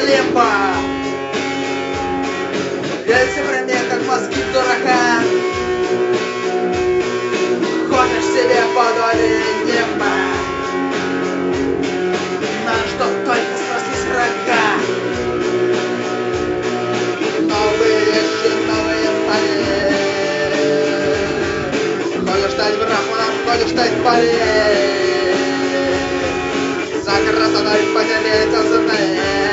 влепо Я все время как москит дурака Ходишь себе по доле неба На что только спаслись врага Новые вещи, новые поле Ходишь стать врагом, ходишь стать поле За красотой потеряется зная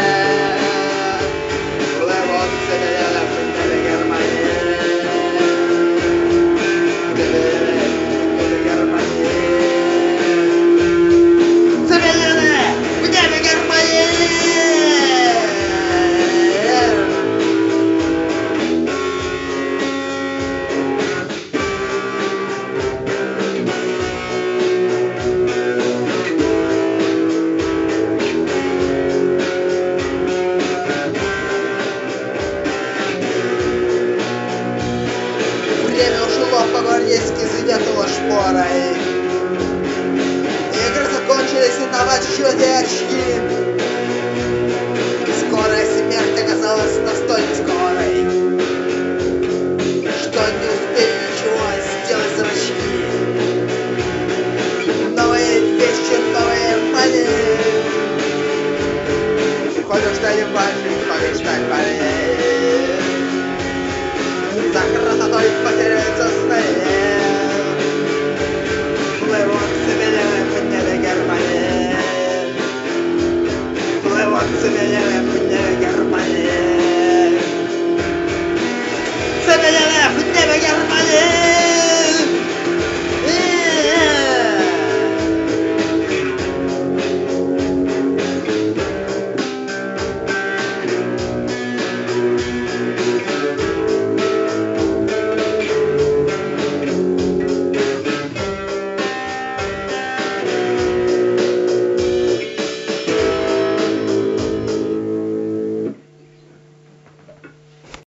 Полицейские сидят его шпорой. Игры закончились, и давать счете очки. Скорая смерть оказалась настолько скорой, что не успели ничего сделать за зрачки. Новые вещи, новые мали. Хочешь что-нибудь, побеждай, болей. Закрой.